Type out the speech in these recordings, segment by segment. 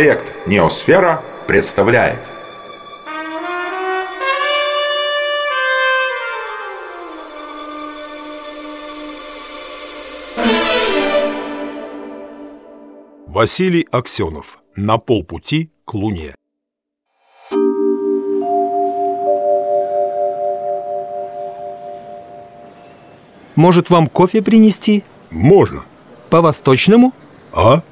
Проект «Неосфера» представляет Василий Аксенов «На полпути к Луне» Может, вам кофе принести? Можно По-восточному? А?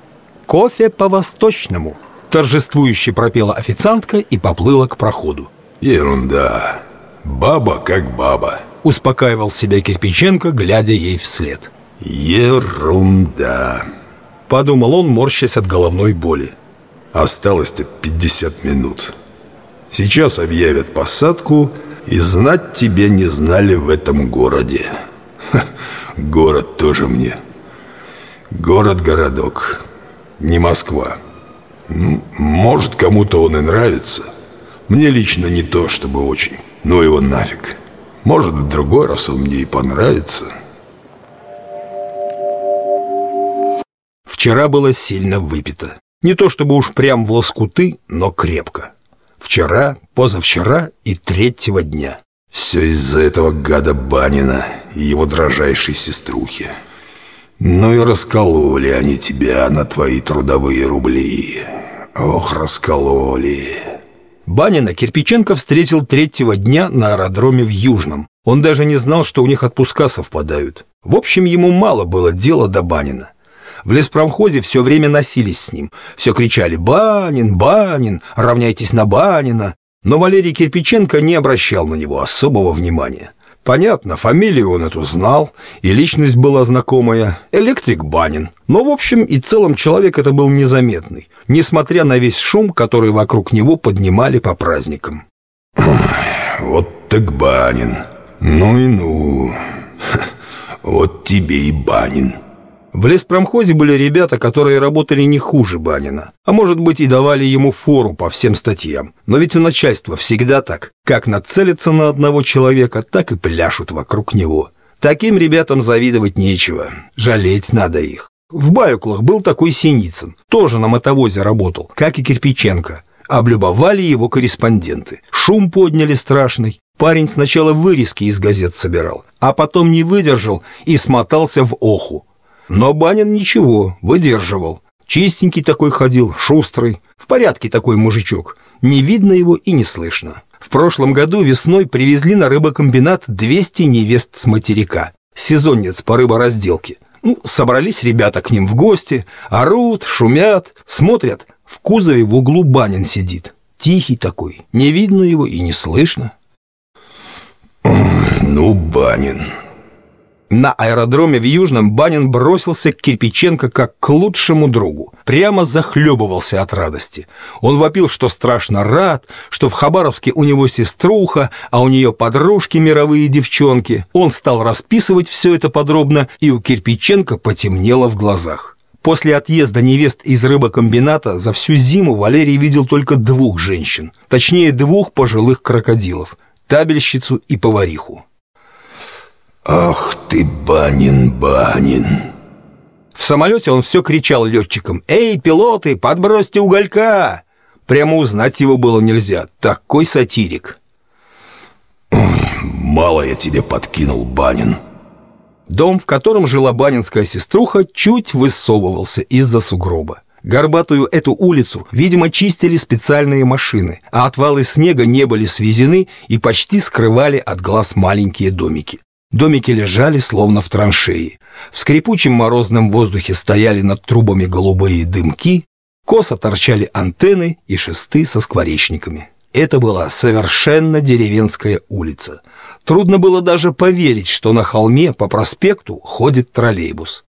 Кофе по-восточному Торжествующе пропела официантка и поплыла к проходу Ерунда. Баба как баба. Успокаивал себя Кирпиченко, глядя ей вслед Ерунда. Подумал он, морщась от головной боли Осталось-то 50 минут. Сейчас объявят посадку, и знать тебе не знали в этом городе. Ха, город тоже мне. Город-городок. Не Москва. Ну, может, кому-то он и нравится. Мне лично не то, чтобы очень. Ну его нафиг. Может, в другой раз он мне и понравится. Вчера было сильно выпито Не то чтобы уж прям в лоскуты, но крепко Вчера, позавчера и третьего дня Все из-за этого гада Банина и его дрожайшей сеструхи. Ну и раскололи они тебя на твои трудовые рубли. Ох, раскололи. Банина Кирпиченко встретил третьего дня на аэродроме в Южном. Он даже не знал, что у них отпуска совпадают. В общем, ему мало было дела до Банина. В леспромхозе все время носились с ним. Все кричали «Банин! Банин! Равняйтесь на Банина!» Но Валерий Кирпиченко не обращал на него особого внимания. Понятно, фамилию он эту знал, и личность была знакомая – Электрик Банин. Но в общем и целом человек это был незаметный, несмотря на весь шум, который вокруг него поднимали по праздникам. Вот так Банин. Ну и ну. Вот тебе и Банин. В леспромхозе были ребята, которые работали не хуже Банина, а может быть и давали ему фору по всем статьям. Но ведь у начальства всегда так. Как нацелятся на одного человека, так и пляшут вокруг него. Таким ребятам завидовать нечего, жалеть надо их. В Баюклах был такой Синицын, тоже на мотовозе работал, как и Кирпиченко. Облюбовали его корреспонденты. Шум подняли страшный. Парень сначала вырезки из газет собирал, а потом не выдержал и смотался в оху. Но Банин ничего, выдерживал. Чистенький такой ходил, шустрый, в порядке такой мужичок. Не видно его и не слышно. В прошлом году весной привезли на рыбокомбинат 200 невест с материка. Сезонец по рыборазделке. Ну, собрались ребята к ним в гости, орут, шумят, смотрят. В кузове в углу Банин сидит. Тихий такой, не видно его и не слышно. Ну, Банин. На аэродроме в Южном Банин бросился к Кирпиченко как к лучшему другу. Прямо захлебывался от радости. Он вопил, что страшно рад, что в Хабаровске у него сеструха, а у нее подружки мировые девчонки. Он стал расписывать все это подробно, и у Кирпиченко потемнело в глазах. После отъезда невест из рыбокомбината за всю зиму Валерий видел только двух женщин, точнее двух пожилых крокодилов – табельщицу и повариху. Ах ты, Банин, Банин. В самолете он все кричал летчикам «Эй, пилоты, подбросьте уголька!» Прямо узнать его было нельзя, такой сатирик. Мало я тебе подкинул, Банин. Дом, в котором жила банинская сеструха, чуть высовывался из-за сугроба. Горбатую эту улицу, видимо, чистили специальные машины, а отвалы снега не были свезены и почти скрывали от глаз маленькие домики. Домики лежали словно в траншеи. В скрипучем морозном воздухе стояли над трубами голубые дымки, косо торчали антенны и шесты со скворечниками. Это была совершенно деревенская улица. Трудно было даже поверить, что на холме по проспекту ходит троллейбус.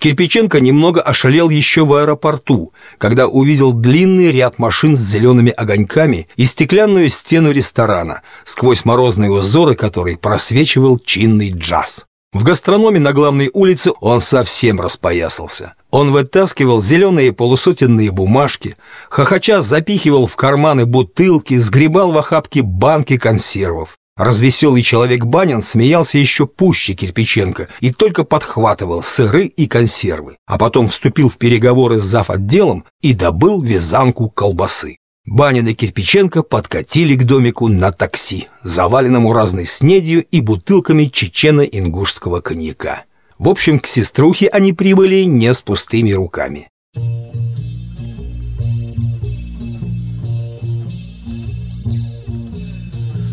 Кирпиченко немного ошалел еще в аэропорту, когда увидел длинный ряд машин с зелеными огоньками и стеклянную стену ресторана, сквозь морозные узоры которой просвечивал чинный джаз. В гастрономе на главной улице он совсем распоясался. Он вытаскивал зеленые полусотенные бумажки, хохоча запихивал в карманы бутылки, сгребал в охапки банки консервов. Развеселый человек Банин смеялся еще пуще Кирпиченко и только подхватывал сыры и консервы, а потом вступил в переговоры с зав. отделом и добыл вязанку колбасы. Банин и Кирпиченко подкатили к домику на такси, заваленному разной снедью и бутылками чечено-ингушского коньяка. В общем, к сеструхе они прибыли не с пустыми руками.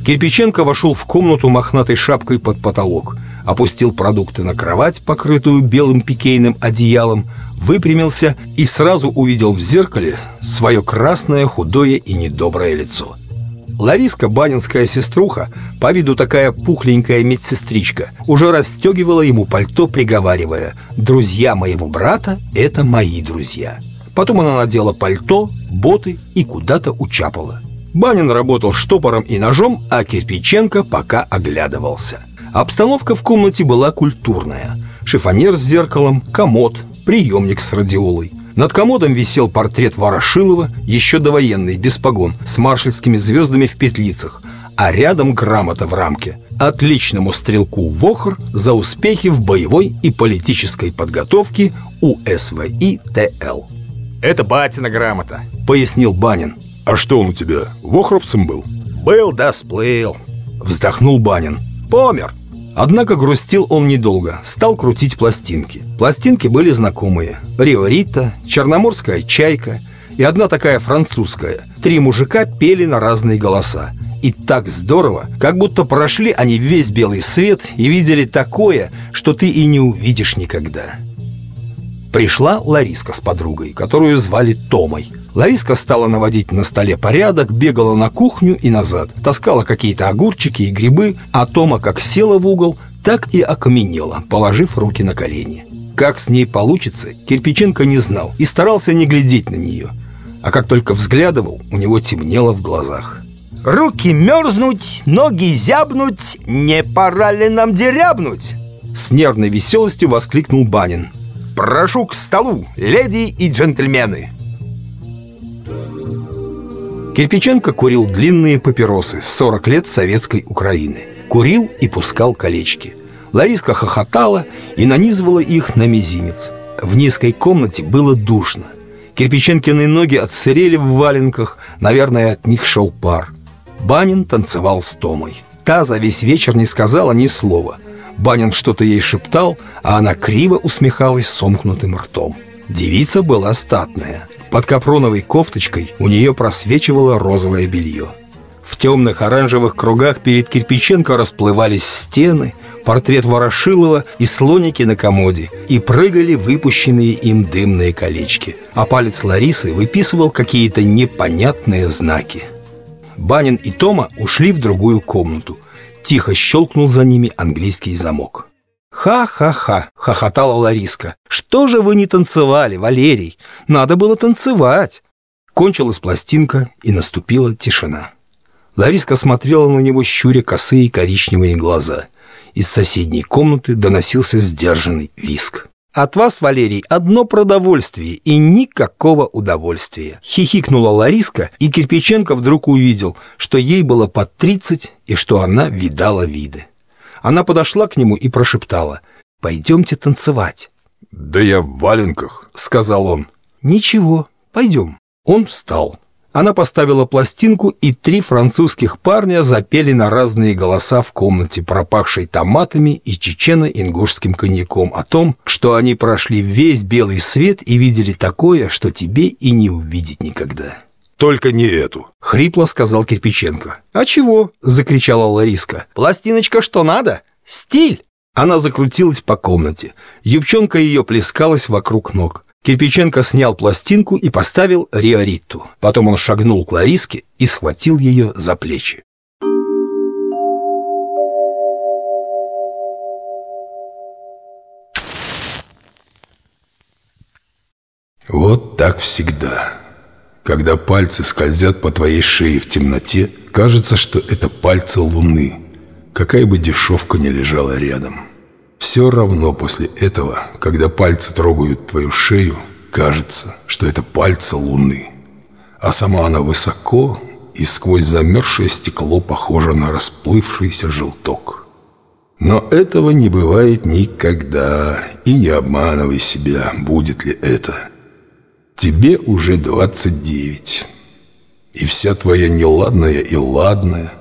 Кирпиченко вошел в комнату мохнатой шапкой под потолок, опустил продукты на кровать, покрытую белым пикейным одеялом, выпрямился и сразу увидел в зеркале свое красное, худое и недоброе лицо. Лариска, банинская сеструха, по виду такая пухленькая медсестричка, уже расстегивала ему пальто, приговаривая «Друзья моего брата — это мои друзья». Потом она надела пальто, боты и куда-то учапала. Банин работал штопором и ножом, а Кирпиченко пока оглядывался. Обстановка в комнате была культурная. Шифонер с зеркалом, комод, приемник с радиолой. Над комодом висел портрет Ворошилова, еще довоенный, без погон, с маршальскими звездами в петлицах, а рядом грамота в рамке. Отличному стрелку Вохр за успехи в боевой и политической подготовке у СВИ ТЛ. «Это батина грамота», — пояснил Банин. А что он у тебя, вохровцем был? Был да сплыл Вздохнул Банин Помер Однако грустил он недолго, стал крутить пластинки. Пластинки были знакомые. Рио Рита, Черноморская чайка и одна такая французская. Три мужика пели на разные голоса. И так здорово, как будто прошли они весь белый свет и видели такое, что ты и не увидишь никогда. Пришла Лариска с подругой, которую звали Томой. Лариска стала наводить на столе порядок, бегала на кухню и назад, таскала какие-то огурчики и грибы, а Тома как села в угол, так и окаменела, положив руки на колени. Как с ней получится, Кирпиченко не знал и старался не глядеть на нее. А как только взглядывал, у него темнело в глазах. «Руки мерзнуть, ноги зябнуть, не пора ли нам дерябнуть?» С нервной веселостью воскликнул Банин. Прошу к столу, леди и джентльмены!» Кирпиченко курил длинные папиросы 40 лет советской Украины. Курил и пускал колечки. Лариска хохотала и нанизывала их на мизинец. В низкой комнате было душно. Кирпиченкины ноги отсырели в валенках, наверное, от них шел пар. Банин танцевал с Томой. Та за весь вечер не сказала ни слова – Банин что-то ей шептал, а она криво усмехалась сомкнутым ртом. Девица была статная. Под капроновой кофточкой у нее просвечивало розовое белье. В темных оранжевых кругах перед Кирпиченко расплывались стены, портрет Ворошилова и слоники на комоде, и прыгали выпущенные им дымные колечки. А палец Ларисы выписывал какие-то непонятные знаки. Банин и Тома ушли в другую комнату – Тихо щелкнул за ними английский замок. «Ха-ха-ха!» — хохотала Лариска. «Что же вы не танцевали, Валерий? Надо было танцевать!» Кончилась пластинка, и наступила тишина. Лариска смотрела на него, щуря косые коричневые глаза. Из соседней комнаты доносился сдержанный виск. От вас, Валерий, одно продовольствие и никакого удовольствия. Хихикнула Лариска, и Кирпиченко вдруг увидел, что ей было под тридцать и что она видала виды. Она подошла к нему и прошептала «Пойдемте танцевать». «Да я в валенках», — сказал он. «Ничего, пойдем». Он встал. Она поставила пластинку, и три французских парня запели на разные голоса в комнате, пропахшей томатами и чечено-ингушским коньяком, о том, что они прошли весь белый свет и видели такое, что тебе и не увидеть никогда. «Только не эту», — хрипло сказал Кирпиченко. «А чего?» — закричала Лариска. «Пластиночка что надо? Стиль!» Она закрутилась по комнате. Юбчонка ее плескалась вокруг ног. Кирпиченко снял пластинку и поставил Риоритту. Потом он шагнул к Лариске и схватил ее за плечи. Вот так всегда. Когда пальцы скользят по твоей шее в темноте, кажется, что это пальцы луны, какая бы дешевка ни лежала рядом. Все равно после этого, когда пальцы трогают твою шею, кажется, что это пальцы луны. А сама она высоко и сквозь замерзшее стекло похоже на расплывшийся желток. Но этого не бывает никогда, и не обманывай себя, будет ли это. Тебе уже 29, и вся твоя неладная и ладная,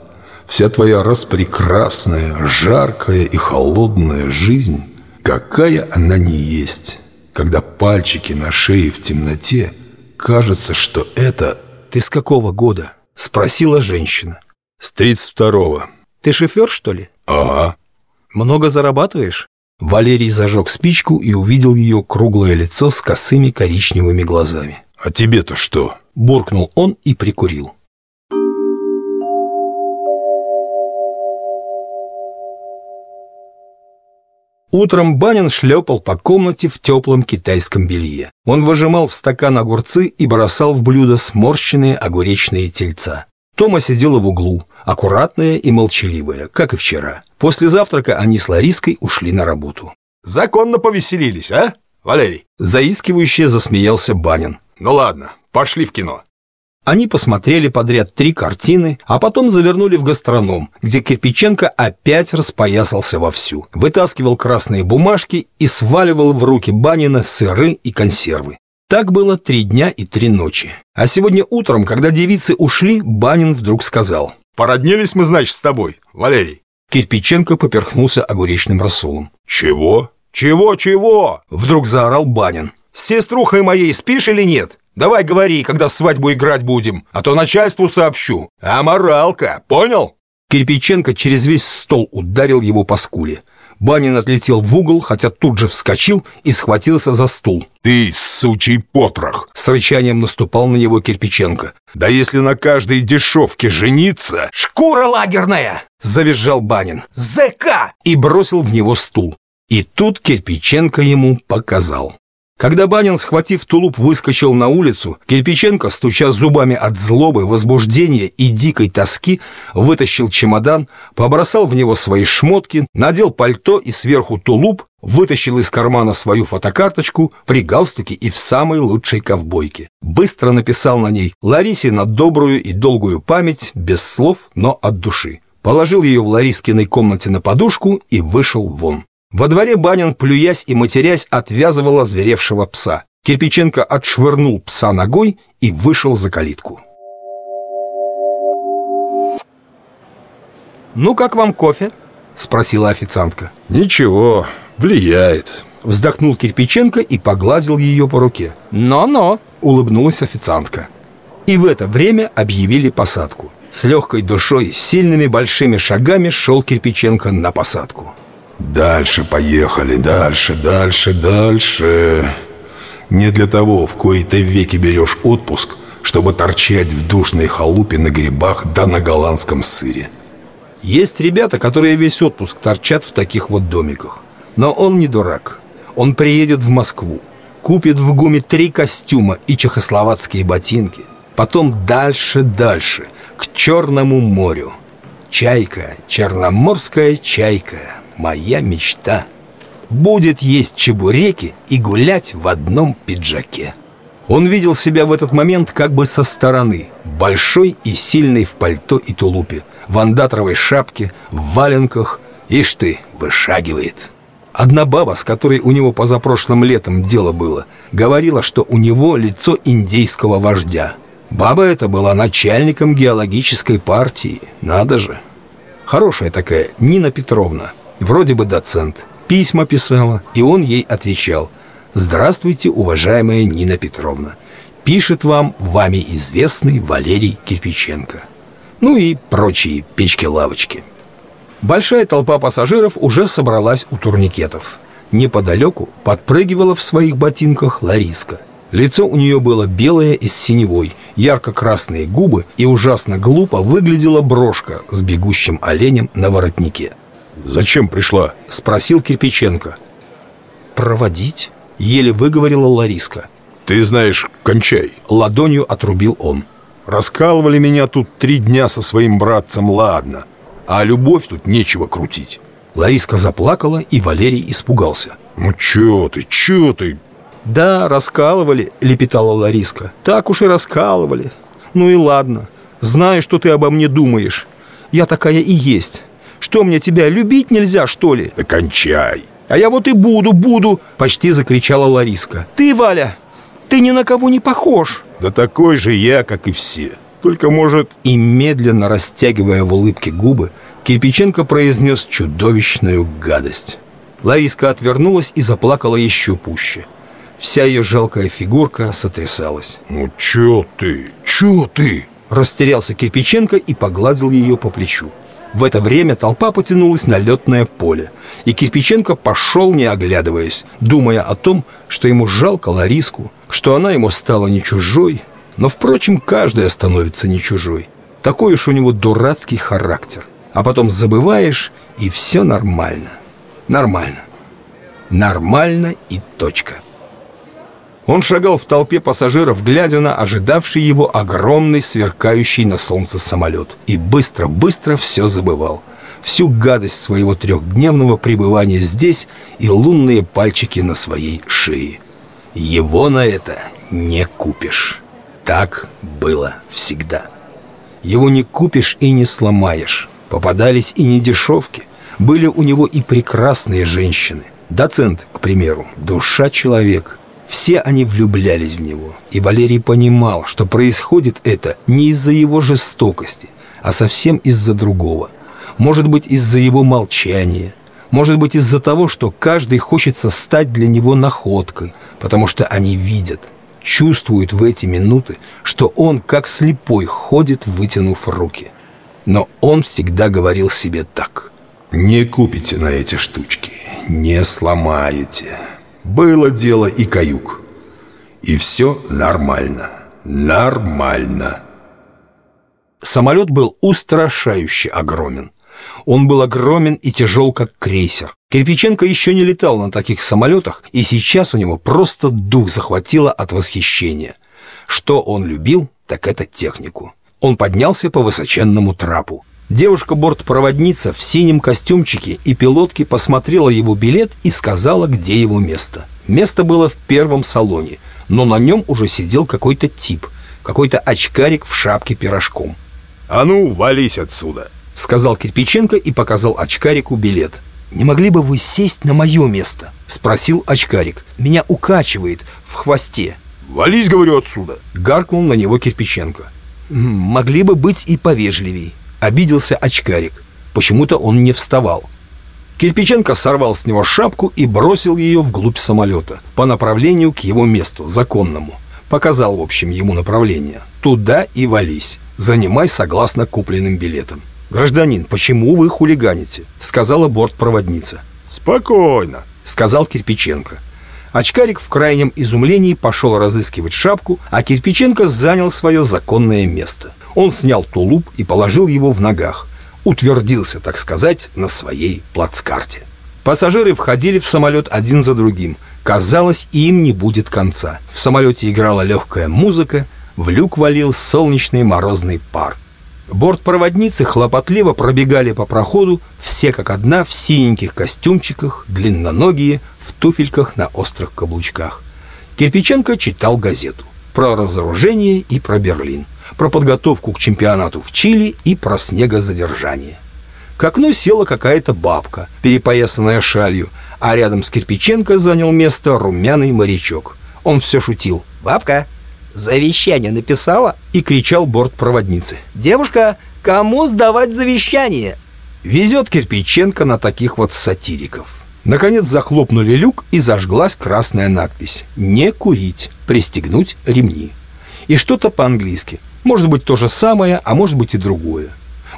вся твоя распрекрасная, жаркая и холодная жизнь, какая она не есть, когда пальчики на шее в темноте, кажется, что это... «Ты с какого года?» — спросила женщина. «С 32-го». «Ты шофер, что ли?» «Ага». «Много зарабатываешь?» Валерий зажег спичку и увидел ее круглое лицо с косыми коричневыми глазами. «А тебе-то что?» Буркнул он и прикурил. Утром Банин шлепал по комнате в теплом китайском белье. Он выжимал в стакан огурцы и бросал в блюдо сморщенные огуречные тельца. Тома сидела в углу, аккуратная и молчаливая, как и вчера. После завтрака они с Лариской ушли на работу. «Законно повеселились, а, Валерий?» Заискивающе засмеялся Банин. «Ну ладно, пошли в кино». Они посмотрели подряд три картины, а потом завернули в гастроном, где Кирпиченко опять распоясался вовсю. Вытаскивал красные бумажки и сваливал в руки Банина сыры и консервы. Так было три дня и три ночи. А сегодня утром, когда девицы ушли, Банин вдруг сказал. «Породнились мы, значит, с тобой, Валерий». Кирпиченко поперхнулся огуречным рассолом. «Чего? Чего-чего?» Вдруг заорал Банин. «С сеструхой моей спишь или нет? Давай говори, когда свадьбу играть будем, а то начальству сообщу. А моралка, понял?» Кирпиченко через весь стол ударил его по скуле. Банин отлетел в угол, хотя тут же вскочил и схватился за стул. «Ты, сучий потрох!» С рычанием наступал на него Кирпиченко. «Да если на каждой дешевке жениться...» «Шкура лагерная!» — завизжал Банин. «ЗК!» И бросил в него стул. И тут Кирпиченко ему показал. Когда Банин, схватив тулуп, выскочил на улицу, Кирпиченко, стуча зубами от злобы, возбуждения и дикой тоски, вытащил чемодан, побросал в него свои шмотки, надел пальто и сверху тулуп, вытащил из кармана свою фотокарточку при галстуке и в самой лучшей ковбойке. Быстро написал на ней Ларисе на добрую и долгую память, без слов, но от души. Положил ее в Ларискиной комнате на подушку и вышел вон. Во дворе Банин, плюясь и матерясь, отвязывал озверевшего пса. Кирпиченко отшвырнул пса ногой и вышел за калитку. «Ну, как вам кофе?» — спросила официантка. «Ничего, влияет», — вздохнул Кирпиченко и погладил ее по руке. «Но-но», — улыбнулась официантка. И в это время объявили посадку. С легкой душой, сильными большими шагами шел Кирпиченко на посадку. Дальше поехали, дальше, дальше, дальше. Не для того в кои-то веки берешь отпуск, чтобы торчать в душной халупе на грибах да на голландском сыре. Есть ребята, которые весь отпуск торчат в таких вот домиках. Но он не дурак. Он приедет в Москву, купит в ГУМе три костюма и чехословацкие ботинки. Потом дальше, дальше, к Черному морю. Чайка, черноморская чайка моя мечта. Будет есть чебуреки и гулять в одном пиджаке. Он видел себя в этот момент как бы со стороны, большой и сильный в пальто и тулупе, в андатровой шапке, в валенках. Ишь ты, вышагивает. Одна баба, с которой у него позапрошлым летом дело было, говорила, что у него лицо индейского вождя. Баба эта была начальником геологической партии, надо же. Хорошая такая, Нина Петровна. Вроде бы доцент. Письма писала, и он ей отвечал. «Здравствуйте, уважаемая Нина Петровна. Пишет вам вами известный Валерий Кирпиченко». Ну и прочие печки-лавочки. Большая толпа пассажиров уже собралась у турникетов. Неподалеку подпрыгивала в своих ботинках Лариска. Лицо у нее было белое и с синевой, ярко-красные губы и ужасно глупо выглядела брошка с бегущим оленем на воротнике. «Зачем пришла?» — спросил Кирпиченко. «Проводить?» — еле выговорила Лариска. «Ты знаешь, кончай!» — ладонью отрубил он. «Раскалывали меня тут три дня со своим братцем, ладно. А любовь тут нечего крутить». Лариска заплакала, и Валерий испугался. «Ну чё ты, чё ты?» «Да, раскалывали», — лепетала Лариска. «Так уж и раскалывали. Ну и ладно. Знаю, что ты обо мне думаешь. Я такая и есть. Что мне тебя любить нельзя, что ли? Да кончай. А я вот и буду, буду, почти закричала Лариска. Ты, Валя, ты ни на кого не похож. Да такой же я, как и все. Только, может... И медленно растягивая в улыбке губы, Кирпиченко произнес чудовищную гадость. Лариска отвернулась и заплакала еще пуще. Вся ее жалкая фигурка сотрясалась. Ну чё ты? Чё ты? Растерялся Кирпиченко и погладил ее по плечу. В это время толпа потянулась на летное поле, и Кирпиченко пошел, не оглядываясь, думая о том, что ему жалко Лариску, что она ему стала не чужой. Но, впрочем, каждая становится не чужой. Такой уж у него дурацкий характер. А потом забываешь, и все нормально. Нормально. Нормально и точка. Он шагал в толпе пассажиров, глядя на ожидавший его огромный, сверкающий на солнце самолет. И быстро-быстро все забывал. Всю гадость своего трехдневного пребывания здесь и лунные пальчики на своей шее. Его на это не купишь. Так было всегда. Его не купишь и не сломаешь. Попадались и недешевки. Были у него и прекрасные женщины. Доцент, к примеру, душа человек – все они влюблялись в него, и Валерий понимал, что происходит это не из-за его жестокости, а совсем из-за другого. Может быть, из-за его молчания, может быть, из-за того, что каждый хочется стать для него находкой, потому что они видят, чувствуют в эти минуты, что он, как слепой, ходит, вытянув руки. Но он всегда говорил себе так. «Не купите на эти штучки, не сломаете». Было дело и каюк. И все нормально. Нормально. Самолет был устрашающе огромен. Он был огромен и тяжел, как крейсер. Кирпиченко еще не летал на таких самолетах, и сейчас у него просто дух захватило от восхищения. Что он любил, так это технику. Он поднялся по высоченному трапу. Девушка-бортпроводница в синем костюмчике и пилотке посмотрела его билет и сказала, где его место. Место было в первом салоне, но на нем уже сидел какой-то тип, какой-то очкарик в шапке пирожком. «А ну, вались отсюда!» — сказал Кирпиченко и показал очкарику билет. «Не могли бы вы сесть на мое место?» — спросил очкарик. «Меня укачивает в хвосте». «Вались, говорю, отсюда!» — гаркнул на него Кирпиченко. «Могли бы быть и повежливей», Обиделся очкарик. Почему-то он не вставал. Кирпиченко сорвал с него шапку и бросил ее вглубь самолета по направлению к его месту, законному. Показал, в общем, ему направление. Туда и вались. Занимай согласно купленным билетам. «Гражданин, почему вы хулиганите?» — сказала бортпроводница. «Спокойно», — сказал Кирпиченко. Очкарик в крайнем изумлении пошел разыскивать шапку, а Кирпиченко занял свое законное место. Он снял тулуп и положил его в ногах. Утвердился, так сказать, на своей плацкарте. Пассажиры входили в самолет один за другим. Казалось, им не будет конца. В самолете играла легкая музыка, в люк валил солнечный морозный пар. Бортпроводницы хлопотливо пробегали по проходу, все как одна в синеньких костюмчиках, длинноногие, в туфельках на острых каблучках. Кирпиченко читал газету про разоружение и про Берлин про подготовку к чемпионату в Чили и про снегозадержание. К окну села какая-то бабка, перепоясанная шалью, а рядом с Кирпиченко занял место румяный морячок. Он все шутил. «Бабка, завещание написала?» И кричал бортпроводнице. «Девушка, кому сдавать завещание?» Везет Кирпиченко на таких вот сатириков. Наконец захлопнули люк и зажглась красная надпись «Не курить, пристегнуть ремни». И что-то по-английски – может быть то же самое, а может быть и другое.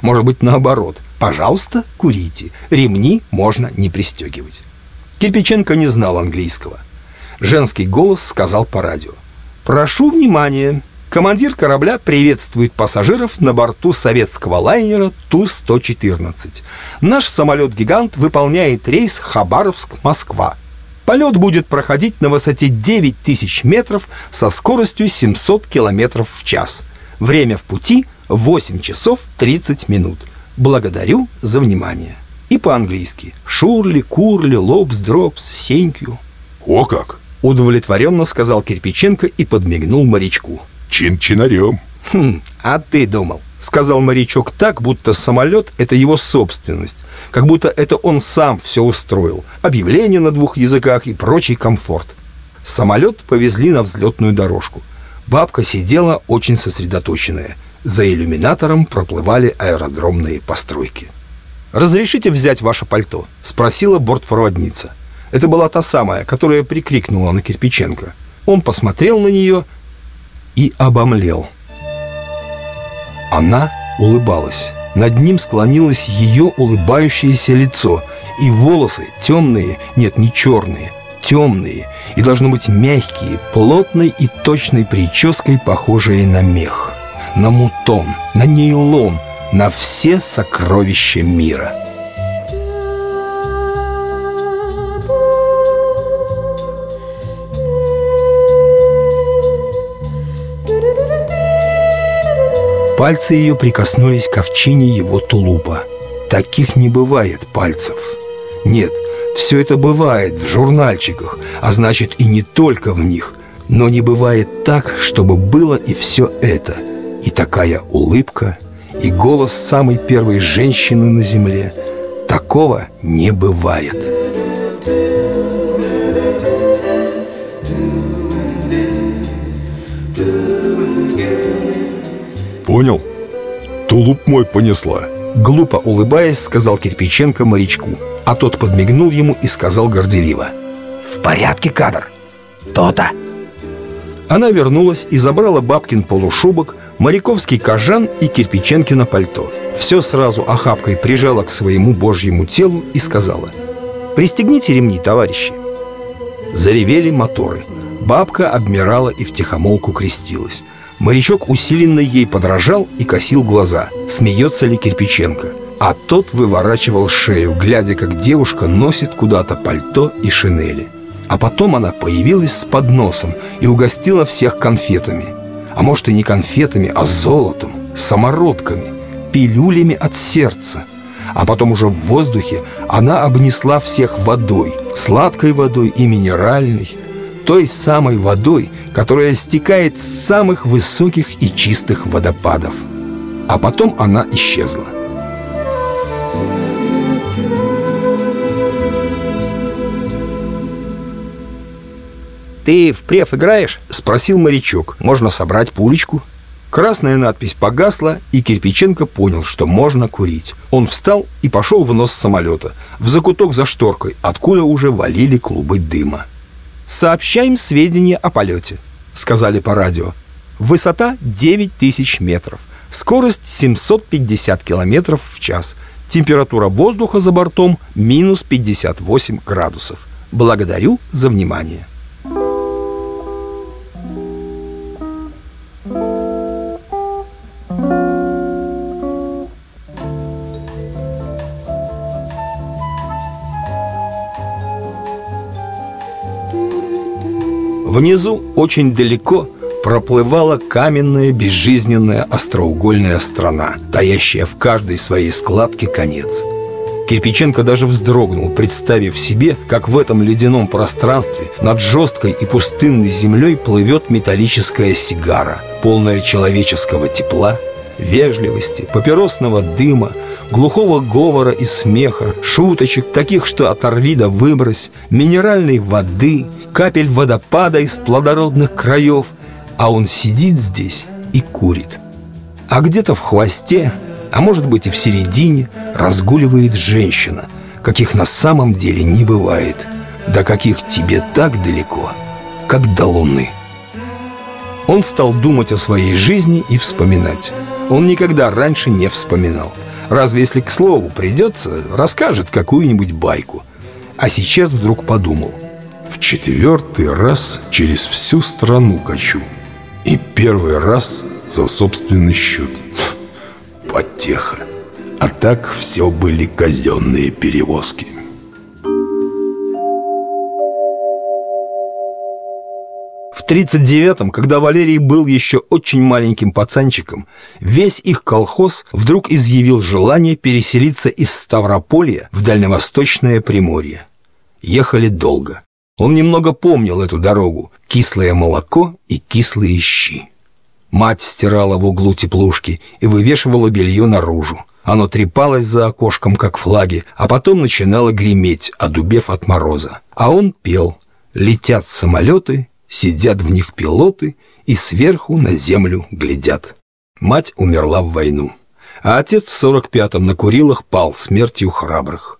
Может быть наоборот. Пожалуйста, курите. Ремни можно не пристегивать. Кирпиченко не знал английского. Женский голос сказал по радио. «Прошу внимания. Командир корабля приветствует пассажиров на борту советского лайнера Ту-114. Наш самолет-гигант выполняет рейс Хабаровск-Москва. Полет будет проходить на высоте 9000 метров со скоростью 700 км в час. Время в пути 8 часов 30 минут. Благодарю за внимание. И по-английски. Шурли, курли, лобс, дропс, сенькю. О как! Удовлетворенно сказал Кирпиченко и подмигнул морячку. Чин-чинарем. Хм, а ты думал. Сказал морячок так, будто самолет – это его собственность, как будто это он сам все устроил. Объявление на двух языках и прочий комфорт. Самолет повезли на взлетную дорожку. Бабка сидела очень сосредоточенная. За иллюминатором проплывали аэродромные постройки. «Разрешите взять ваше пальто?» – спросила бортпроводница. Это была та самая, которая прикрикнула на Кирпиченко. Он посмотрел на нее и обомлел. Она улыбалась. Над ним склонилось ее улыбающееся лицо, и волосы темные, нет, не черные, темные, и должно быть мягкие, плотной и точной прической, похожие на мех, на мутон, на нейлон, на все сокровища мира. Пальцы ее прикоснулись к овчине его тулупа. Таких не бывает пальцев. Нет, все это бывает в журнальчиках, а значит и не только в них. Но не бывает так, чтобы было и все это. И такая улыбка, и голос самой первой женщины на земле. Такого не бывает. Понял? Тулуп мой понесла. Глупо улыбаясь, сказал Кирпиченко морячку, а тот подмигнул ему и сказал горделиво. В порядке, кадр. То-то. Она вернулась и забрала бабкин полушубок, моряковский кожан и Кирпиченкино пальто. Все сразу охапкой прижала к своему божьему телу и сказала «Пристегните ремни, товарищи». Заревели моторы. Бабка обмирала и втихомолку крестилась. Морячок усиленно ей подражал и косил глаза, смеется ли Кирпиченко. А тот выворачивал шею, глядя, как девушка носит куда-то пальто и шинели. А потом она появилась с подносом и угостила всех конфетами. А может и не конфетами, а золотом, самородками, пилюлями от сердца. А потом уже в воздухе она обнесла всех водой, сладкой водой и минеральной, той самой водой, которая стекает с самых высоких и чистых водопадов. А потом она исчезла. «Ты в преф играешь?» – спросил морячок. «Можно собрать пулечку?» Красная надпись погасла, и Кирпиченко понял, что можно курить. Он встал и пошел в нос самолета, в закуток за шторкой, откуда уже валили клубы дыма. «Сообщаем сведения о полете», — сказали по радио. «Высота 9000 метров, скорость 750 километров в час, температура воздуха за бортом минус 58 градусов. Благодарю за внимание». Внизу, очень далеко, проплывала каменная, безжизненная остроугольная страна, таящая в каждой своей складке конец. Кирпиченко даже вздрогнул, представив себе, как в этом ледяном пространстве над жесткой и пустынной землей плывет металлическая сигара, полная человеческого тепла, вежливости, папиросного дыма, глухого говора и смеха, шуточек, таких, что оторви да выбрось, минеральной воды, капель водопада из плодородных краев, а он сидит здесь и курит. А где-то в хвосте, а может быть и в середине, разгуливает женщина, каких на самом деле не бывает, до каких тебе так далеко, как до луны. Он стал думать о своей жизни и вспоминать. Он никогда раньше не вспоминал. Разве если к слову придется, расскажет какую-нибудь байку. А сейчас вдруг подумал. В четвертый раз через всю страну качу. И первый раз за собственный счет. Потеха. А так все были казенные перевозки. В 39-м, когда Валерий был еще очень маленьким пацанчиком, весь их колхоз вдруг изъявил желание переселиться из Ставрополья в дальневосточное Приморье. Ехали долго. Он немного помнил эту дорогу, кислое молоко и кислые щи. Мать стирала в углу теплушки и вывешивала белье наружу. Оно трепалось за окошком, как флаги, а потом начинало греметь, одубев от мороза. А он пел. Летят самолеты, сидят в них пилоты и сверху на землю глядят. Мать умерла в войну, а отец в сорок пятом на Курилах пал смертью храбрых.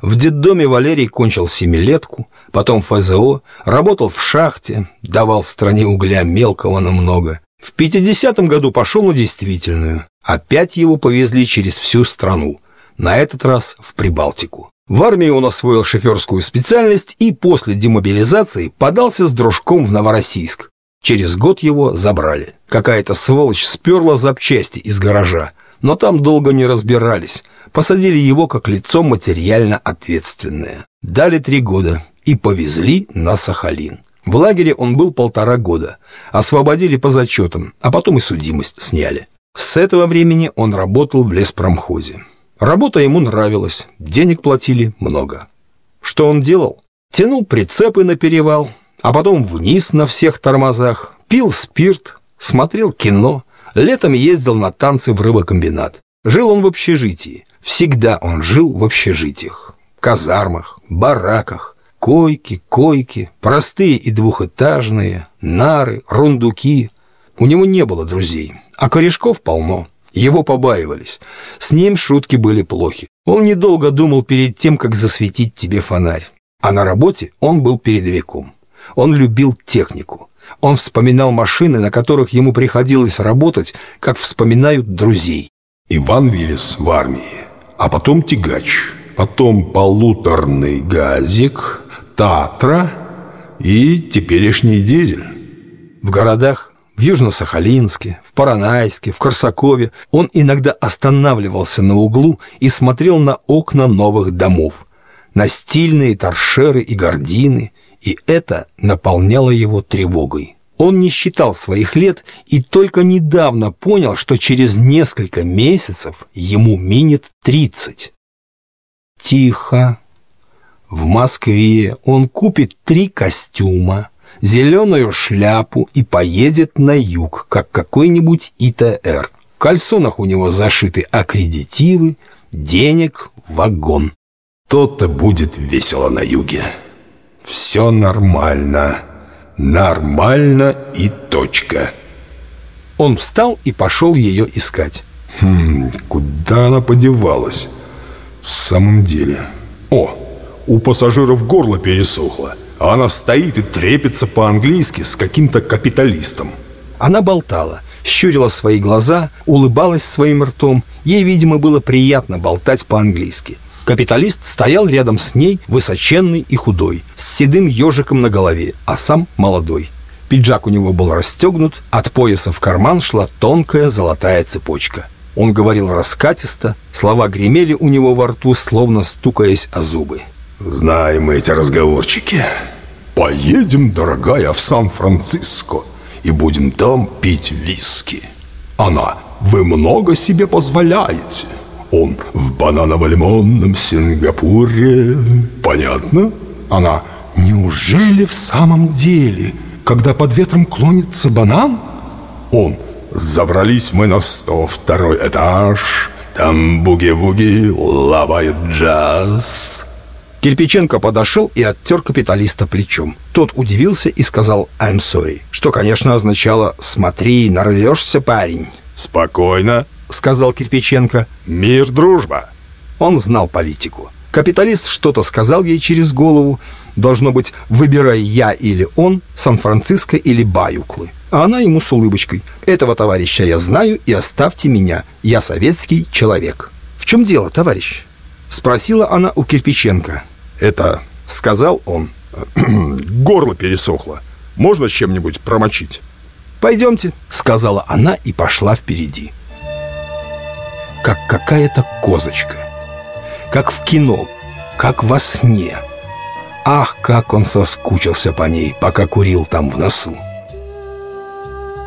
В детдоме Валерий кончил семилетку, потом ФЗО, работал в шахте, давал стране угля мелкого, но много. В 50-м году пошел на действительную. Опять его повезли через всю страну. На этот раз в Прибалтику. В армии он освоил шоферскую специальность и после демобилизации подался с дружком в Новороссийск. Через год его забрали. Какая-то сволочь сперла запчасти из гаража, но там долго не разбирались. Посадили его как лицо материально ответственное. Дали три года и повезли на Сахалин. В лагере он был полтора года. Освободили по зачетам, а потом и судимость сняли. С этого времени он работал в леспромхозе. Работа ему нравилась, денег платили много. Что он делал? Тянул прицепы на перевал, а потом вниз на всех тормозах, пил спирт, смотрел кино, летом ездил на танцы в рыбокомбинат. Жил он в общежитии. Всегда он жил в общежитиях, казармах, бараках, Койки, койки, простые и двухэтажные, нары, рундуки. У него не было друзей, а корешков полно. Его побаивались. С ним шутки были плохи. Он недолго думал перед тем, как засветить тебе фонарь. А на работе он был передовиком. Он любил технику. Он вспоминал машины, на которых ему приходилось работать, как вспоминают друзей. Иван Виллис в армии, а потом тягач, потом полуторный газик, Татра и теперешний дизель. В городах в Южно-Сахалинске, в Паранайске, в Корсакове он иногда останавливался на углу и смотрел на окна новых домов, на стильные торшеры и гардины, и это наполняло его тревогой. Он не считал своих лет и только недавно понял, что через несколько месяцев ему минет тридцать. Тихо, в Москве он купит три костюма, зеленую шляпу и поедет на юг, как какой-нибудь ИТР. В кальсонах у него зашиты аккредитивы, денег вагон. То-то будет весело на юге. Все нормально. Нормально и точка. Он встал и пошел ее искать. Хм, куда она подевалась? В самом деле... О, у пассажиров горло пересохло, а она стоит и трепится по-английски с каким-то капиталистом. Она болтала, щурила свои глаза, улыбалась своим ртом. Ей, видимо, было приятно болтать по-английски. Капиталист стоял рядом с ней, высоченный и худой, с седым ежиком на голове, а сам молодой. Пиджак у него был расстегнут, от пояса в карман шла тонкая золотая цепочка. Он говорил раскатисто, слова гремели у него во рту, словно стукаясь о зубы. Знаем мы эти разговорчики. Поедем, дорогая, в Сан-Франциско и будем там пить виски. Она, вы много себе позволяете. Он в бананово-лимонном Сингапуре. Понятно? Она, неужели в самом деле, когда под ветром клонится банан? Он, забрались мы на сто второй этаж, там буги-вуги лавает джаз. Кирпиченко подошел и оттер капиталиста плечом. Тот удивился и сказал «I'm sorry», что, конечно, означало «смотри, нарвешься, парень». «Спокойно», — сказал Кирпиченко. «Мир, дружба». Он знал политику. Капиталист что-то сказал ей через голову. Должно быть, выбирай я или он, Сан-Франциско или Баюклы. А она ему с улыбочкой. Этого товарища я знаю и оставьте меня. Я советский человек. В чем дело, товарищ? Спросила она у Кирпиченко. «Это...» — сказал он. «Горло пересохло. Можно чем-нибудь промочить?» «Пойдемте», — сказала она и пошла впереди. Как какая-то козочка. Как в кино. Как во сне. Ах, как он соскучился по ней, пока курил там в носу.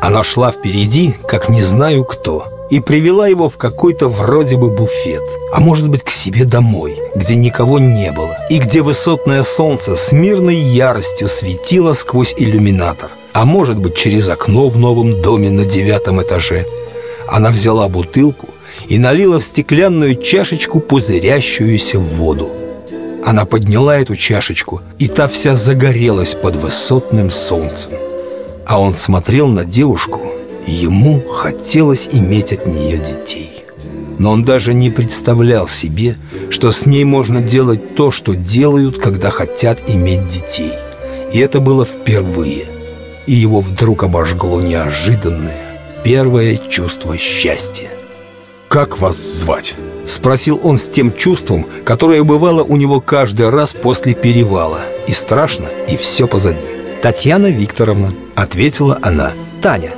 Она шла впереди, как не знаю кто — и привела его в какой-то вроде бы буфет, а может быть к себе домой, где никого не было, и где высотное солнце с мирной яростью светило сквозь иллюминатор. а может быть через окно в новом доме на девятом этаже. Она взяла бутылку и налила в стеклянную чашечку пузырящуюся воду. Она подняла эту чашечку, и та вся загорелась под высотным солнцем. А он смотрел на девушку, и ему хотелось иметь от нее детей. Но он даже не представлял себе, что с ней можно делать то, что делают, когда хотят иметь детей. И это было впервые. И его вдруг обожгло неожиданное, первое чувство счастья. «Как вас звать?» Спросил он с тем чувством, которое бывало у него каждый раз после перевала. И страшно, и все позади. «Татьяна Викторовна», — ответила она. «Таня».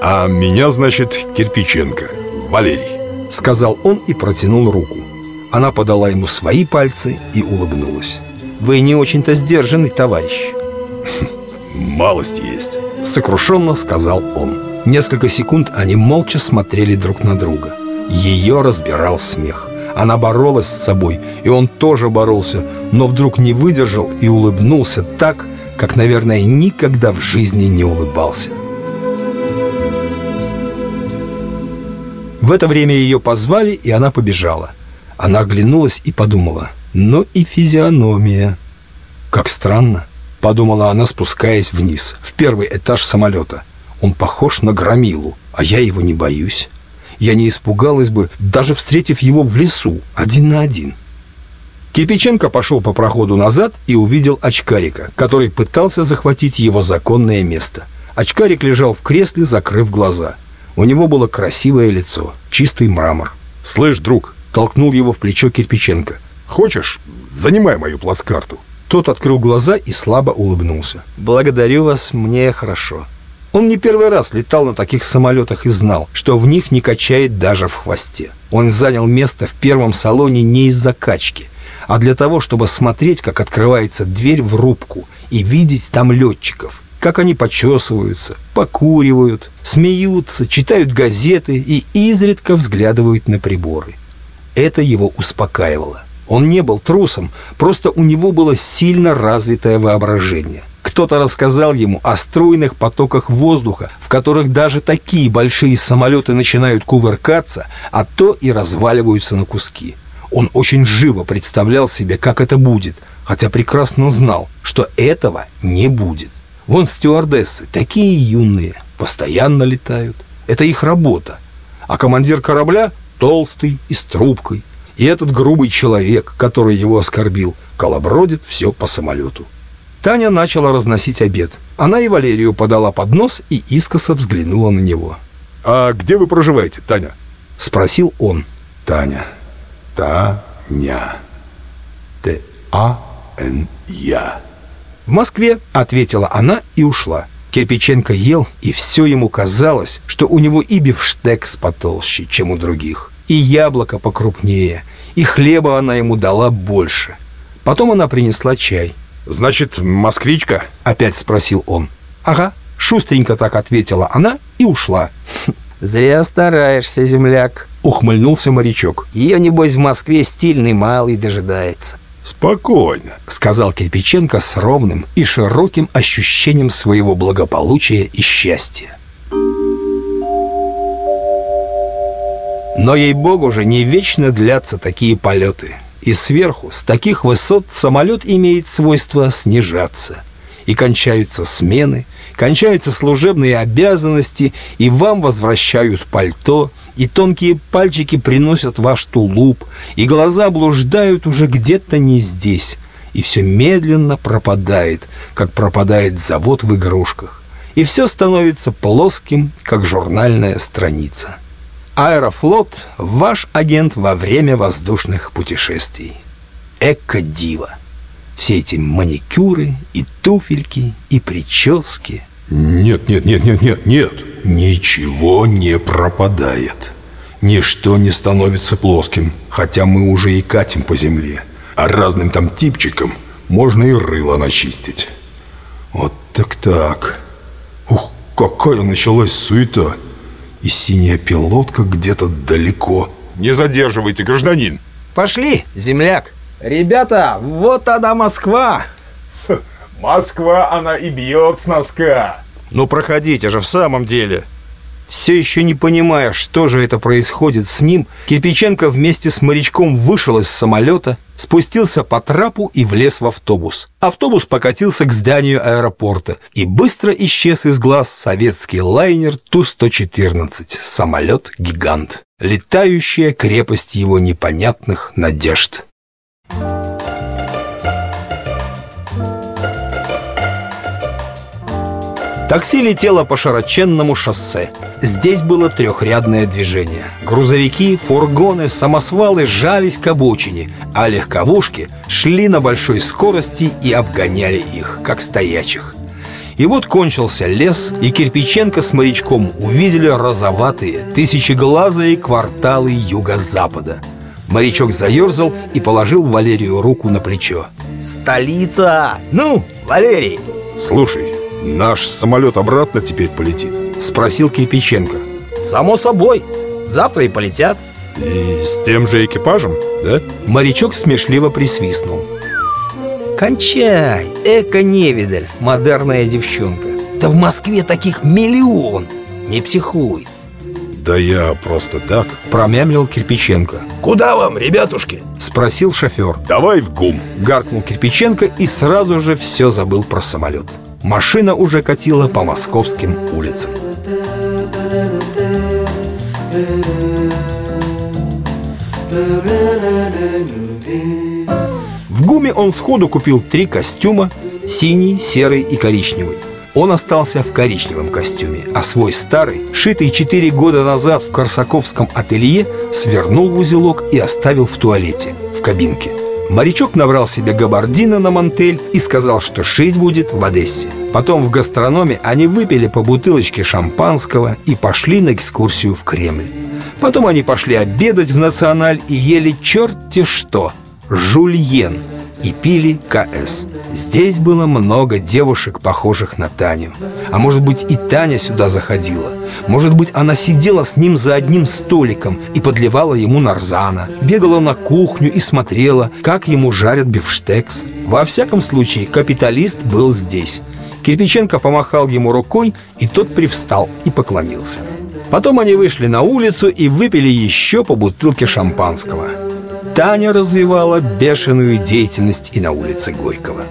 «А меня, значит, Кирпиченко, Валерий», — сказал он и протянул руку. Она подала ему свои пальцы и улыбнулась. «Вы не очень-то сдержанный товарищ». «Малость есть», — сокрушенно сказал он. Несколько секунд они молча смотрели друг на друга. Ее разбирал смех. Она боролась с собой, и он тоже боролся, но вдруг не выдержал и улыбнулся так, как, наверное, никогда в жизни не улыбался. В это время ее позвали, и она побежала. Она оглянулась и подумала, ну и физиономия. Как странно, подумала она, спускаясь вниз, в первый этаж самолета. Он похож на громилу, а я его не боюсь я не испугалась бы, даже встретив его в лесу, один на один. Кирпиченко пошел по проходу назад и увидел очкарика, который пытался захватить его законное место. Очкарик лежал в кресле, закрыв глаза. У него было красивое лицо, чистый мрамор. «Слышь, друг!» — толкнул его в плечо Кирпиченко. «Хочешь, занимай мою плацкарту?» Тот открыл глаза и слабо улыбнулся. «Благодарю вас, мне хорошо». Он не первый раз летал на таких самолетах и знал, что в них не качает даже в хвосте. Он занял место в первом салоне не из-за качки, а для того, чтобы смотреть, как открывается дверь в рубку и видеть там летчиков, как они почесываются, покуривают, смеются, читают газеты и изредка взглядывают на приборы. Это его успокаивало. Он не был трусом, просто у него было сильно развитое воображение. Кто-то рассказал ему о стройных потоках воздуха, в которых даже такие большие самолеты начинают кувыркаться, а то и разваливаются на куски. Он очень живо представлял себе, как это будет, хотя прекрасно знал, что этого не будет. Вон стюардессы, такие юные, постоянно летают. Это их работа. А командир корабля толстый и с трубкой. И этот грубый человек, который его оскорбил, колобродит все по самолету. Таня начала разносить обед. Она и Валерию подала поднос и искоса взглянула на него. «А где вы проживаете, Таня?» Спросил он. «Таня. Таня. Т-А-Н-Я». «В Москве», — ответила она и ушла. Кирпиченко ел, и все ему казалось, что у него и бифштекс потолще, чем у других, и яблоко покрупнее, и хлеба она ему дала больше. Потом она принесла чай. «Значит, москвичка?» — опять спросил он. «Ага», — шустренько так ответила она и ушла. «Зря стараешься, земляк», — ухмыльнулся морячок. «Ее, небось, в Москве стильный малый дожидается». «Спокойно», — сказал Кирпиченко с ровным и широким ощущением своего благополучия и счастья. Но, ей-богу же, не вечно длятся такие полеты — и сверху, с таких высот, самолет имеет свойство снижаться. И кончаются смены, кончаются служебные обязанности, и вам возвращают пальто, и тонкие пальчики приносят ваш тулуп, и глаза блуждают уже где-то не здесь, и все медленно пропадает, как пропадает завод в игрушках, и все становится плоским, как журнальная страница. Аэрофлот – ваш агент во время воздушных путешествий. Эко-дива. Все эти маникюры и туфельки, и прически. Нет, нет, нет, нет, нет, нет. Ничего не пропадает. Ничто не становится плоским, хотя мы уже и катим по земле. А разным там типчикам можно и рыло начистить. Вот так-так. Ух, какая началась суета и синяя пилотка где-то далеко. Не задерживайте, гражданин. Пошли, земляк. Ребята, вот она Москва. Москва, она и бьет с носка. Ну проходите же в самом деле. Все еще не понимая, что же это происходит с ним, Кирпиченко вместе с морячком вышел из самолета, спустился по трапу и влез в автобус. Автобус покатился к зданию аэропорта и быстро исчез из глаз советский лайнер Ту-114, самолет-гигант, летающая крепость его непонятных надежд. Такси летело по широченному шоссе. Здесь было трехрядное движение. Грузовики, фургоны, самосвалы жались к обочине, а легковушки шли на большой скорости и обгоняли их, как стоячих. И вот кончился лес, и Кирпиченко с морячком увидели розоватые, тысячеглазые кварталы юго-запада. Морячок заерзал и положил Валерию руку на плечо. Столица! Ну, Валерий! Слушай, Наш самолет обратно теперь полетит? Спросил Кирпиченко Само собой, завтра и полетят И с тем же экипажем, да? Морячок смешливо присвистнул Кончай, эко-невидаль, модерная девчонка Да в Москве таких миллион Не психуй Да я просто так Промямлил Кирпиченко Куда вам, ребятушки? Спросил шофер Давай в ГУМ Гаркнул Кирпиченко и сразу же все забыл про самолет Машина уже катила по московским улицам. В ГУМе он сходу купил три костюма – синий, серый и коричневый. Он остался в коричневом костюме, а свой старый, шитый четыре года назад в Корсаковском ателье, свернул в узелок и оставил в туалете, в кабинке. Морячок набрал себе габардина на мантель и сказал, что шить будет в Одессе. Потом в гастрономе они выпили по бутылочке шампанского и пошли на экскурсию в Кремль. Потом они пошли обедать в Националь и ели черти что – жульен – и пили КС. Здесь было много девушек, похожих на Таню. А может быть и Таня сюда заходила. Может быть она сидела с ним за одним столиком и подливала ему нарзана. Бегала на кухню и смотрела, как ему жарят бифштекс. Во всяком случае, капиталист был здесь. Кирпиченко помахал ему рукой, и тот привстал и поклонился. Потом они вышли на улицу и выпили еще по бутылке шампанского. Таня развивала бешеную деятельность и на улице Горького.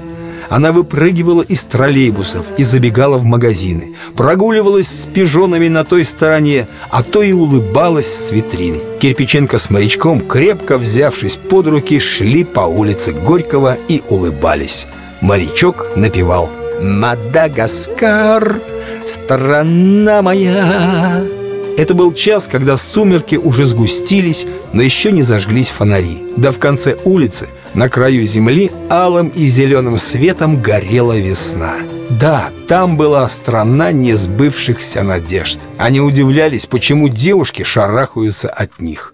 Она выпрыгивала из троллейбусов и забегала в магазины, прогуливалась с пижонами на той стороне, а то и улыбалась с витрин. Кирпиченко с морячком, крепко взявшись под руки, шли по улице Горького и улыбались. Морячок напевал «Мадагаскар, страна моя». Это был час, когда сумерки уже сгустились, но еще не зажглись фонари. Да в конце улицы, на краю земли, алым и зеленым светом горела весна. Да, там была страна несбывшихся надежд. Они удивлялись, почему девушки шарахаются от них.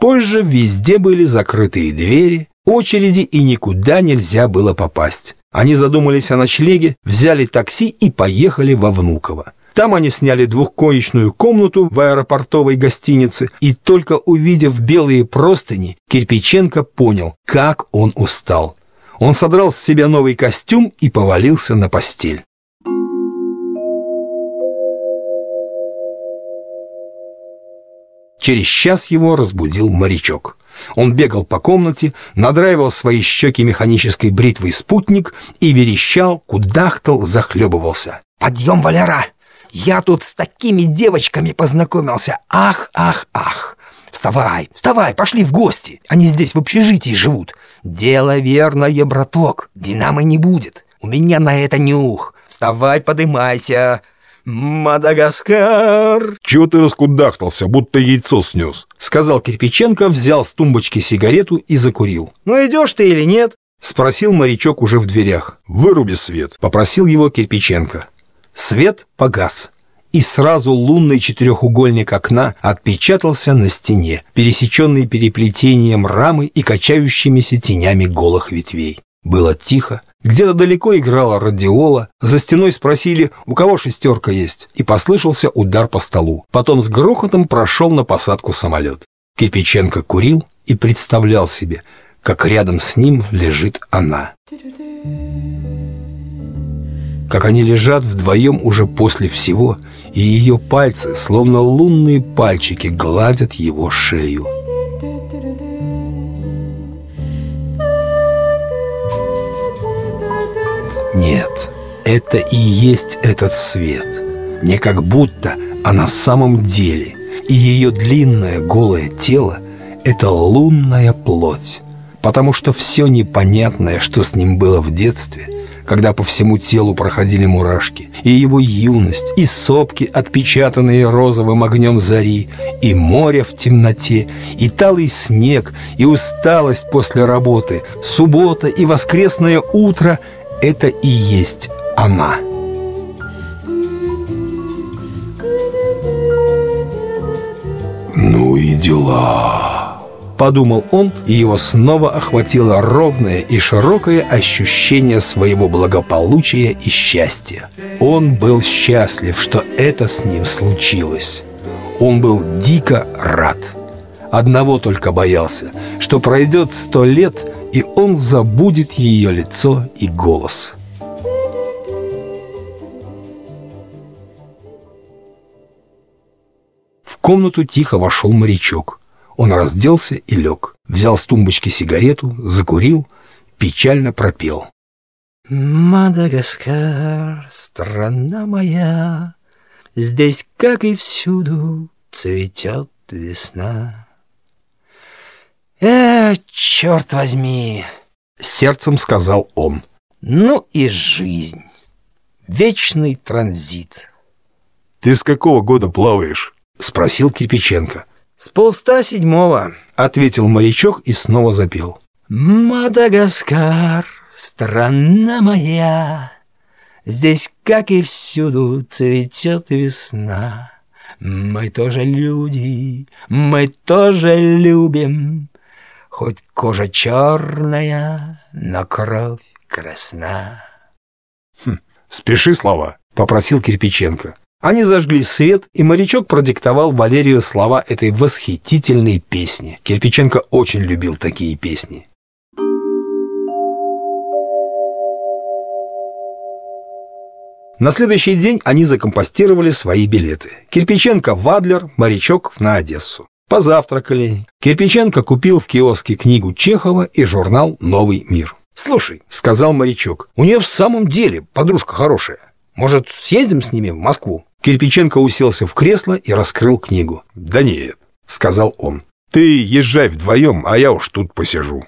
Позже везде были закрытые двери, очереди и никуда нельзя было попасть. Они задумались о ночлеге, взяли такси и поехали во Внуково. Там они сняли двухкоечную комнату в аэропортовой гостинице, и только увидев белые простыни, Кирпиченко понял, как он устал. Он содрал с себя новый костюм и повалился на постель. Через час его разбудил морячок. Он бегал по комнате, надраивал свои щеки механической бритвой спутник и верещал, кудахтал, захлебывался. «Подъем, Валера! Я тут с такими девочками познакомился! Ах, ах, ах! Вставай, вставай, пошли в гости! Они здесь в общежитии живут! Дело верное, браток, Динамы не будет! У меня на это нюх! Вставай, подымайся!» «Мадагаскар!» «Чего ты раскудахтался, будто яйцо снес?» Сказал Кирпиченко, взял с тумбочки сигарету и закурил. «Ну идешь ты или нет?» Спросил морячок уже в дверях. «Выруби свет!» Попросил его Кирпиченко. Свет погас. И сразу лунный четырехугольник окна отпечатался на стене, пересеченный переплетением рамы и качающимися тенями голых ветвей. Было тихо, где-то далеко играла радиола, за стеной спросили, у кого шестерка есть, и послышался удар по столу. Потом с грохотом прошел на посадку самолет. Кипиченко курил и представлял себе, как рядом с ним лежит она. Как они лежат вдвоем уже после всего, и ее пальцы, словно лунные пальчики, гладят его шею. Это и есть этот свет. Не как будто, а на самом деле. И ее длинное голое тело – это лунная плоть. Потому что все непонятное, что с ним было в детстве, когда по всему телу проходили мурашки, и его юность, и сопки, отпечатанные розовым огнем зари, и море в темноте, и талый снег, и усталость после работы, суббота и воскресное утро – это и есть она. «Ну и дела!» Подумал он, и его снова охватило ровное и широкое ощущение своего благополучия и счастья. Он был счастлив, что это с ним случилось. Он был дико рад. Одного только боялся, что пройдет сто лет, и он забудет ее лицо и голос. Комнату тихо вошел морячок. Он разделся и лег, взял с тумбочки сигарету, закурил, печально пропел. «Мадагаскар, страна моя, Здесь, как и всюду, цветет весна». «Э, черт возьми!» — сердцем сказал он. «Ну и жизнь! Вечный транзит!» «Ты с какого года плаваешь?» — спросил Кирпиченко. «С полста седьмого», — ответил морячок и снова запел. «Мадагаскар, страна моя, Здесь, как и всюду, цветет весна. Мы тоже люди, мы тоже любим, Хоть кожа черная, но кровь красна. Хм, «Спеши слова», — попросил Кирпиченко. Они зажгли свет, и морячок продиктовал Валерию слова этой восхитительной песни. Кирпиченко очень любил такие песни. На следующий день они закомпостировали свои билеты. Кирпиченко в Адлер, морячок на Одессу. Позавтракали. Кирпиченко купил в киоске книгу Чехова и журнал «Новый мир». «Слушай», — сказал морячок, — «у нее в самом деле подружка хорошая. Может, съездим с ними в Москву?» Кирпиченко уселся в кресло и раскрыл книгу. «Да нет», — сказал он. «Ты езжай вдвоем, а я уж тут посижу.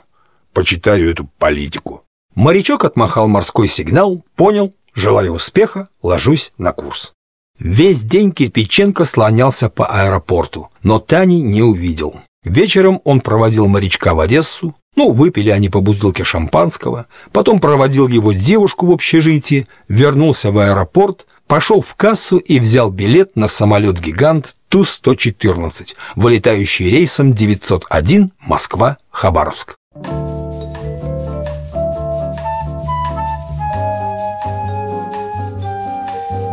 Почитаю эту политику». Морячок отмахал морской сигнал, понял, желаю успеха, ложусь на курс. Весь день Кирпиченко слонялся по аэропорту, но Тани не увидел. Вечером он проводил морячка в Одессу, ну, выпили они по бутылке шампанского, потом проводил его девушку в общежитии, вернулся в аэропорт, пошел в кассу и взял билет на самолет-гигант Ту-114, вылетающий рейсом 901 Москва-Хабаровск.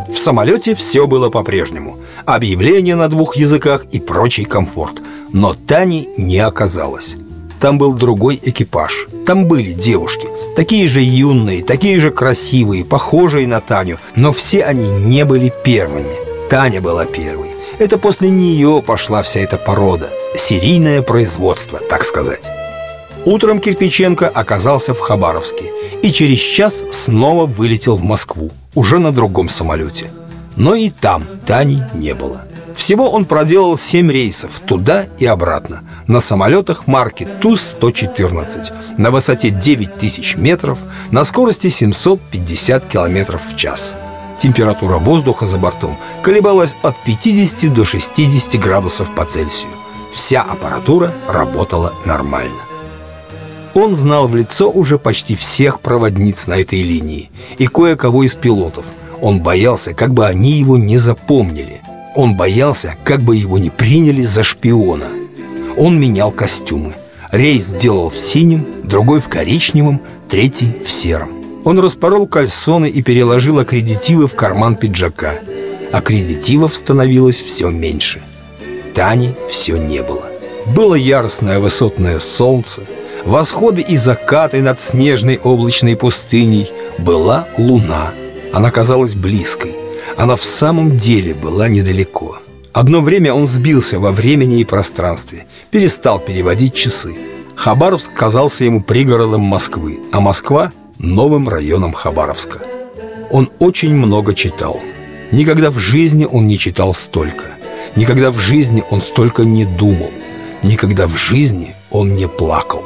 В самолете все было по-прежнему. Объявление на двух языках и прочий комфорт. Но Тани не оказалось. Там был другой экипаж. Там были девушки. Такие же юные, такие же красивые, похожие на Таню. Но все они не были первыми. Таня была первой. Это после нее пошла вся эта порода. Серийное производство, так сказать. Утром Кирпиченко оказался в Хабаровске и через час снова вылетел в Москву уже на другом самолете. Но и там Тани не было. Всего он проделал 7 рейсов туда и обратно на самолетах марки Ту-114 на высоте 9000 метров на скорости 750 километров в час. Температура воздуха за бортом колебалась от 50 до 60 градусов по Цельсию. Вся аппаратура работала нормально. Он знал в лицо уже почти всех проводниц на этой линии и кое-кого из пилотов. Он боялся, как бы они его не запомнили. Он боялся, как бы его не приняли за шпиона. Он менял костюмы. Рейс сделал в синем, другой в коричневом, третий в сером. Он распорол кальсоны и переложил аккредитивы в карман пиджака. Аккредитивов становилось все меньше. Тани все не было. Было яростное высотное солнце – восходы и закаты над снежной облачной пустыней была луна. Она казалась близкой. Она в самом деле была недалеко. Одно время он сбился во времени и пространстве, перестал переводить часы. Хабаровск казался ему пригородом Москвы, а Москва – новым районом Хабаровска. Он очень много читал. Никогда в жизни он не читал столько. Никогда в жизни он столько не думал. Никогда в жизни он не плакал.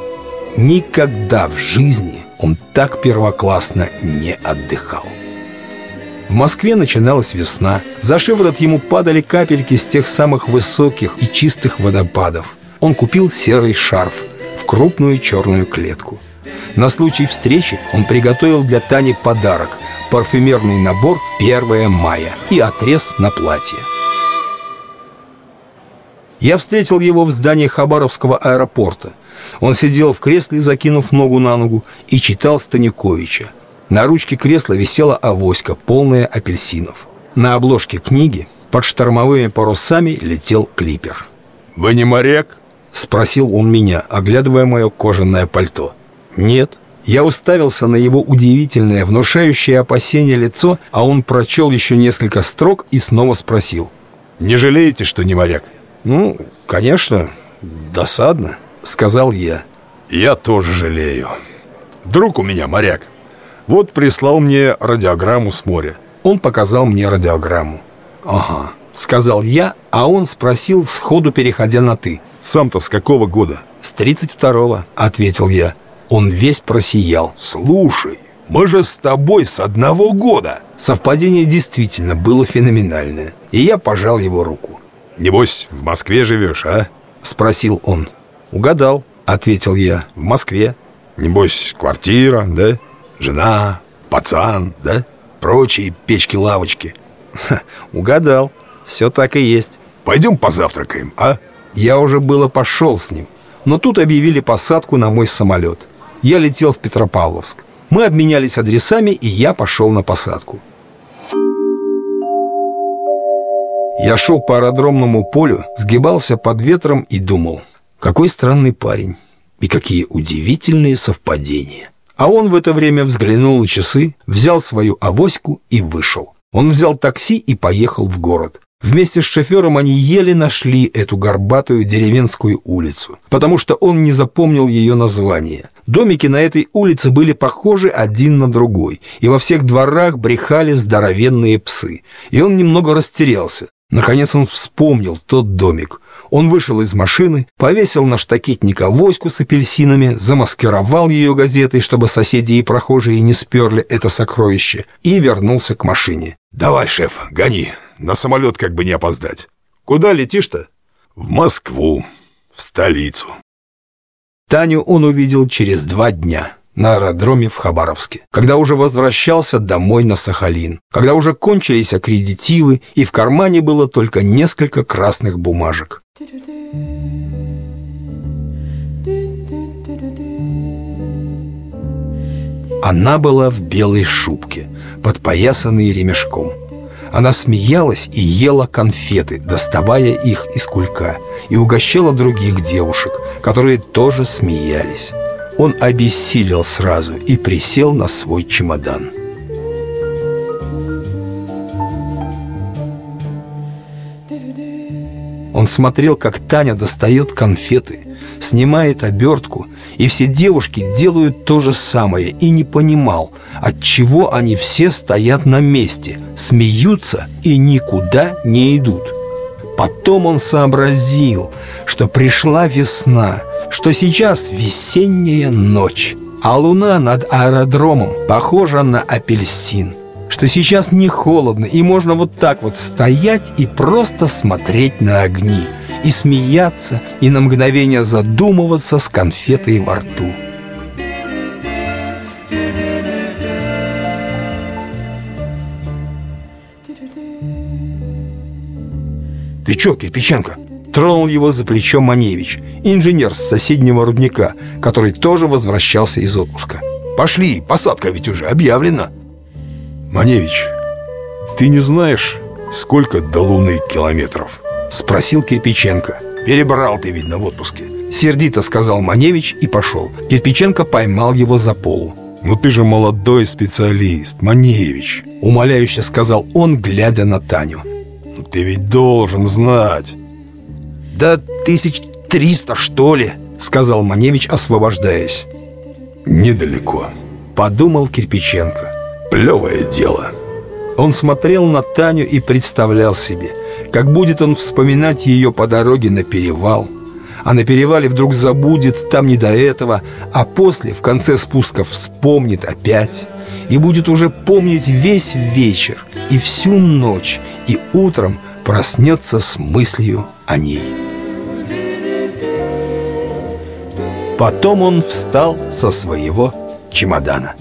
Никогда в жизни он так первоклассно не отдыхал. В Москве начиналась весна. За шиворот ему падали капельки с тех самых высоких и чистых водопадов. Он купил серый шарф в крупную черную клетку. На случай встречи он приготовил для Тани подарок – парфюмерный набор «1 мая» и отрез на платье. Я встретил его в здании Хабаровского аэропорта. Он сидел в кресле, закинув ногу на ногу, и читал Станиковича. На ручке кресла висела авоська, полная апельсинов. На обложке книги под штормовыми парусами летел клипер. Вы не моряк? Спросил он меня, оглядывая мое кожаное пальто. Нет. Я уставился на его удивительное, внушающее опасение лицо, а он прочел еще несколько строк и снова спросил. Не жалеете, что не моряк? «Ну, конечно, досадно», — сказал я. «Я тоже жалею. Друг у меня моряк. Вот прислал мне радиограмму с моря». Он показал мне радиограмму. «Ага», — сказал я, а он спросил, сходу переходя на «ты». «Сам-то с какого года?» «С 32-го», — ответил я. Он весь просиял. «Слушай, мы же с тобой с одного года!» Совпадение действительно было феноменальное, и я пожал его руку. Небось, в Москве живешь, а?» Спросил он. «Угадал», — ответил я, — «в Москве». «Небось, квартира, да? Жена, пацан, да? Прочие печки-лавочки». «Угадал, все так и есть». «Пойдем позавтракаем, а?» Я уже было пошел с ним, но тут объявили посадку на мой самолет. Я летел в Петропавловск. Мы обменялись адресами, и я пошел на посадку. Я шел по аэродромному полю, сгибался под ветром и думал, какой странный парень и какие удивительные совпадения. А он в это время взглянул на часы, взял свою авоську и вышел. Он взял такси и поехал в город. Вместе с шофером они еле нашли эту горбатую деревенскую улицу, потому что он не запомнил ее название. Домики на этой улице были похожи один на другой, и во всех дворах брехали здоровенные псы. И он немного растерялся. Наконец он вспомнил тот домик. Он вышел из машины, повесил на штакетник авоську с апельсинами, замаскировал ее газетой, чтобы соседи и прохожие не сперли это сокровище, и вернулся к машине. «Давай, шеф, гони, на самолет как бы не опоздать». «Куда летишь-то?» «В Москву, в столицу». Таню он увидел через два дня на аэродроме в Хабаровске, когда уже возвращался домой на Сахалин, когда уже кончились аккредитивы и в кармане было только несколько красных бумажек. Она была в белой шубке, подпоясанной ремешком. Она смеялась и ела конфеты, доставая их из кулька, и угощала других девушек, которые тоже смеялись он обессилел сразу и присел на свой чемодан. Он смотрел, как Таня достает конфеты, снимает обертку, и все девушки делают то же самое, и не понимал, от чего они все стоят на месте, смеются и никуда не идут. Потом он сообразил, что пришла весна, что сейчас весенняя ночь, а луна над аэродромом похожа на апельсин, что сейчас не холодно и можно вот так вот стоять и просто смотреть на огни, и смеяться, и на мгновение задумываться с конфетой во рту. «Ты чё, Кирпиченко?» Тронул его за плечо Маневич, инженер с соседнего рудника, который тоже возвращался из отпуска. «Пошли, посадка ведь уже объявлена!» «Маневич, ты не знаешь, сколько до Луны километров?» Спросил Кирпиченко. «Перебрал ты, видно, в отпуске. Сердито сказал Маневич и пошел. Кирпиченко поймал его за полу. «Ну ты же молодой специалист, Маневич!» Умоляюще сказал он, глядя на Таню. «Ну «Ты ведь должен знать!» «Да тысяч триста, что ли?» Сказал Маневич, освобождаясь. «Недалеко», — подумал Кирпиченко. «Плевое дело». Он смотрел на Таню и представлял себе, как будет он вспоминать ее по дороге на перевал — а на перевале вдруг забудет, там не до этого, а после, в конце спуска, вспомнит опять и будет уже помнить весь вечер и всю ночь, и утром проснется с мыслью о ней. Потом он встал со своего чемодана.